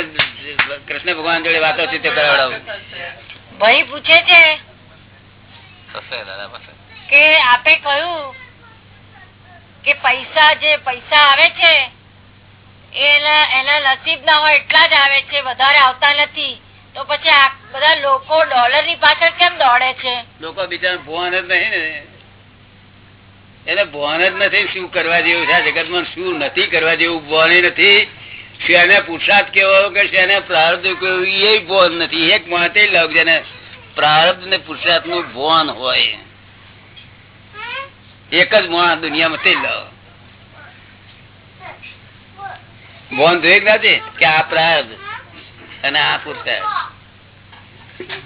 કૃષ્ણ ભગવાન જોડે વાતો છે તે કરાવડાવું. ભાઈ પૂછે છે કે આપે કહ્યું કે પૈસા જે પૈસા આવે છે એના એના નસીબ ના હોય એટલા જ આવે છે વધારે આવતા નથી. તો પછી બધા લોકો ડોલરની પાછળ કેમ દોડે છે? લોકો બિચારા ભોન જ નહીં ને. એને ભોન જ નથી શું કરવા જેવું છે? જગતમાં શું નથી કરવા જેવું? ભોન નથી. શેને પુરસાદ કેવો કે શેને પ્રારબ્ધ કેવું એ ભોન નથી. એક માતે લગ જેને પ્રારબ્ધ ને પુરસાદનું ભોન હોય. એક જ મોણ દુનિયામાં તે લવ ભોન જોઈ જ નથી કે આ પ્રારબ્ધ. અને આ પુરુષાર્થ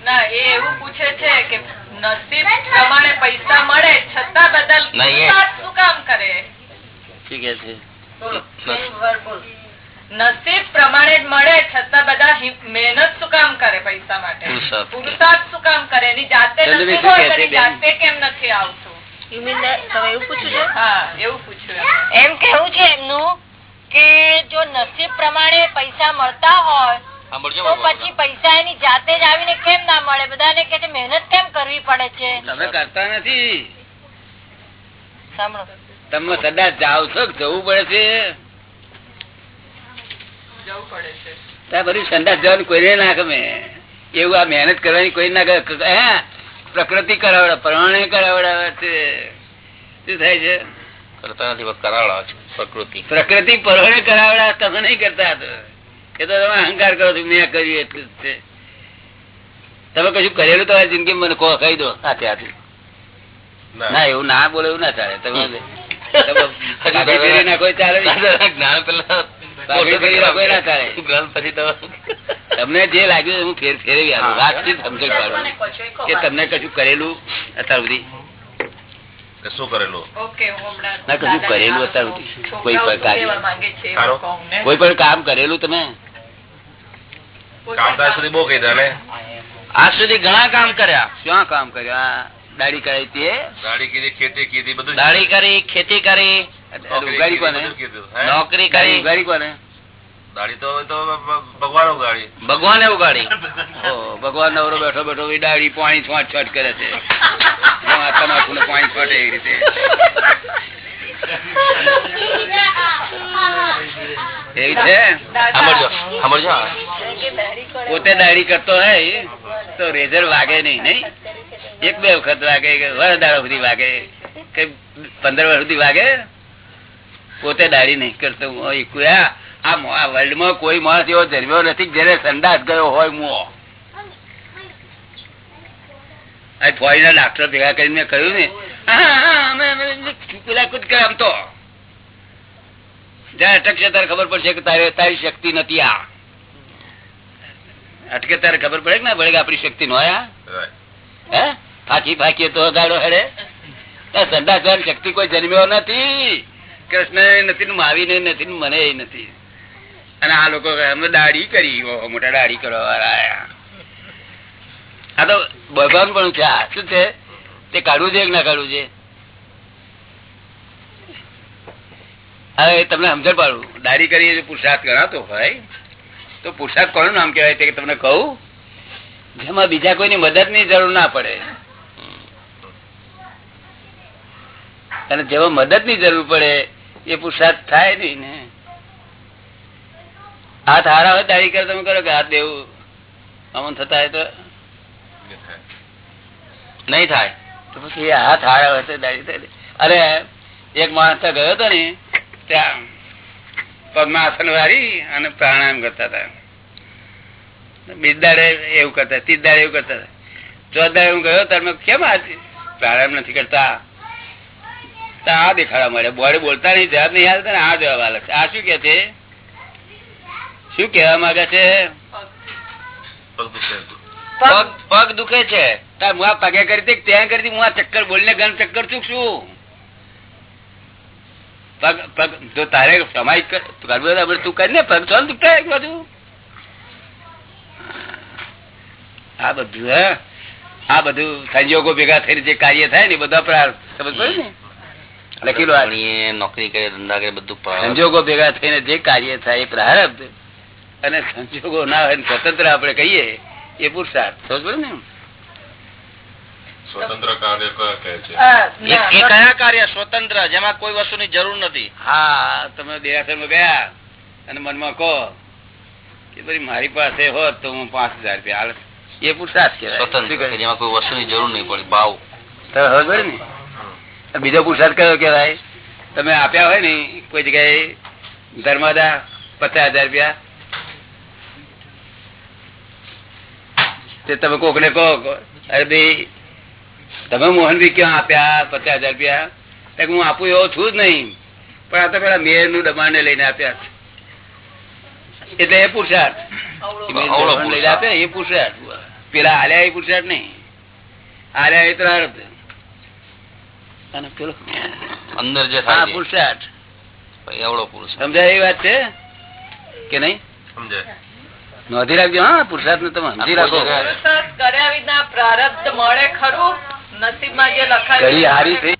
ના એ એવું પૂછે છે કે નસીબ પ્રમાણે પૈસા મળે છતાં પુરુષાર્થ શું કામ કરે? શું કે છે? નસીબ પ્રમાણે મળે છતાં બધા મહેનત શું કામ કરે પૈસા માટે? પુરુષાર્થ. શું કામ કરે? એની જાતે નથી? જાતે કેમ નથી આવતું? એવું પૂછ્યું છે? હા એવું પૂછ્યું એમ. કેવું છે એમનું કે જો નસીબ પ્રમાણે પૈસા મળતા હોય તો પછી પૈસા એની જાતે જ આવીને કેમ ના મળે? બધાને કે છે મહેનત કેમ કરવી પડે છે? તમે કરતા નથી. તમે કદાચ જાવ છો જવું પડે છે? જવું પડે છે. ત્યાં બધું સંદાસ જવાનું કોઈને ના ગમે. એવું આ મહેનત કરવાની કોઈ ના ગમે. પ્રકૃતિ કરાવડે પ્રમાણે કરાવડાવે છે. શું થાય છે? કરતા નથી કરાવડા છે પ્રકૃતિ. પ્રકૃતિ પરમાણે કરાવડા તમે નહીં કરતા તો. એ તો તમે અહંકાર કરો છો મેં કર્યું એટલું જ છે. તમે કશું કરેલું તમારી જિંદગી મને કહી દો હાથે હાથે. ના. એવું ના બોલે એવું ના ચાલે. તમે તમને જે લાગ્યું હું ફેર ફેરવી વાતથી સમજણ પાડું કે તમને કશું કરેલું અત્યાર સુધી? કરેલું? ના, કશું કરેલું અત્યાર સુધી? કોઈ પણ કાર્ય? કોઈ પણ કામ કરેલું તમે? કામ સુધી બહુ ને આજ સુધી ઘણા કામ કર્યા. શું કામ કર્યા? દાડી કરી કરાવી તે? ગાડી કીધી ખેતી કીધી બધું દાડી કરી ખેતી કરી. નોકરી ઉગાડી કરી. ઉગાડી કોને? દાડી તો ભગવાન ઉગાડી ભગવાને ઉગાડી ઓ, ભગવાન નવરો બેઠો બેઠો એ દાઢી પાણી છોટ છોટ કરે છે. જેમ આ તમાકુને પાણી છોટે એવી રીતે. પોતે દાડી કરતો હોય તો રેઝર વાગે નહીં નહીં? એક બે વખત વાગે વર દાડો સુધી વાગે, કે પંદર વર્ષ સુધી વાગે? પોતે દાડી નહીં કરતો. આ વર્લ્ડમાં કોઈ માણસ એવો જન્મ્યો નથી જયારે સંદાસ ગયો હોય મુઓ આ ફોરીના ડાક્ટર ભેગા કરીને મેં કહ્યું ને હા, હા, અમે- અમે પેલા કુદ કરે આમ તો. જ્યાં અટકશે ત્યારે ખબર પડશે કે તારે તારી શક્તિ નથી આ. અટકે ત્યારે ખબર પડે ને પડે કે આપણી શક્તિ નો આયા હે? ફાકી ફાકીએ તો ગાડો હેડે. સંદાસ જવાની શક્તિ કોઈ જન્મ્યો નથી. કૃષ્ણ નથી માવીને નથી ને મને નથી. અને આ લોકો અમે દાઢી કરી મોટા દાઢી કરવા વાળા આયા. આ તો ભગવાન પણ છે. આ શું છે? તે કાઢવું છે કે ના કાઢવું છે? હવે તમને સમજણ પાડું. દારી કરી પુરુષાર્થ ગણાતો હોય તો પુરુષાર્થ કોનું નામ કહેવાય તે તમને કહું? જેમાં બીજા કોઈની મદદની જરૂર ના પડે. અને જેમાં મદદની જરૂર પડે એ પુરુષાર્થ થાય નહીં ને. હાથ હારા હોય દાઢી કરે તમે કરો કે હાથ દેવું. અમન થતા હોય તો નહીં થાય? તો પછી હાથ હારા તો અરે એક માણસ તો ગયો હતો ને ત્યાં પદ્માસન વાળી અને પ્રાણાયામ કરતા હતા. બીજદાડે એવું કરતા ત્રીજદાડે એવું કરતા હતા. ચોથદાડે હું ગયો તમે કેમ આ પ્રાણાયામ નથી કરતા? આ દેખાડા મળે બોડે બોલતા નહીં જવાબ નહીં હાલતા ને આ જવાબ આલે આ શું કે છે? શું કહેવા માંગે છે. પગ પગ દુખે છે. તાર હું આ પગે કરી ત્યાં કરી હું આ ચક્કર બોલીને ઘણ ચક્કર ચૂક છું. પગ પગ જો તારે કર કરવું હોય તો આપણે પગ ચાલ દુખતા એક બાજુ. આ બધું હે? આ બધું સંજોગો ભેગા થઈને જે કાર્ય થાય ને એ બધા પ્રાર્થ સમજ ને? લખેલું નોકરી કરે ધંધા કરે બધું. સંજોગો ભેગા થઈને જે કાર્ય થાય એ પ્રારબ્ધ. અને સંજોગો ના હોય સ્વતંત્ર આપણે કહીએ એ પુરુષાર્થ સમજ પડે ને સ્વતંત્ર કાર્ય કયા કહે છે? હા, એ ના, એ કયા કાર્ય? સ્વતંત્ર જેમાં કોઈ વસ્તુની જરૂર નથી. હા તમે દેરાસરમાં ગયા અને મનમાં કહો કે ભાઈ મારી પાસે હોત તો હું પાંચ હજાર રૂપિયા હાલ એ પુરુષાર્થ કહેવાય. જેમાં કોઈ વસ્તુની જરૂર નહીં પડી ભાવ. ખબર ને? બીજો પુરુષાર્થ કયો કેવાય તમે આપ્યા હોય ને કોઈ જગ્યાએ ધર્માદા પચાસ હજાર રૂપિયા તે તમે કોક ને કોક અરે ભાઈ તમે મોહનભાઈ ક્યાં આપ્યા? પચાસ હજાર રૂપિયા? હું આપું એવો છું જ નહીં. પણ આ તો પેલા મેયરનું દબાણ લઈને આપ્યા એટલે એ પુરુષાર્થ લઈને આપ્યા એ પુરુષાર્થ પેલા આલ્યા એ પુરુષાર્થ નહીં. આલ્યા એ ત્રણ અને પેલો અંદર જે હા પુરુષાર્થ એવડો પુરુષ સમજાય એ વાત છે કે નહીં? સમજાય. નોંધી રાખજો હા પુરુષાર્થ ને તમે સમજી રાખો. કર્યા વિના પ્રારબ્ધ મળે ખરું? નસીબમાં જે ઘડી લખાયું હારી થઈ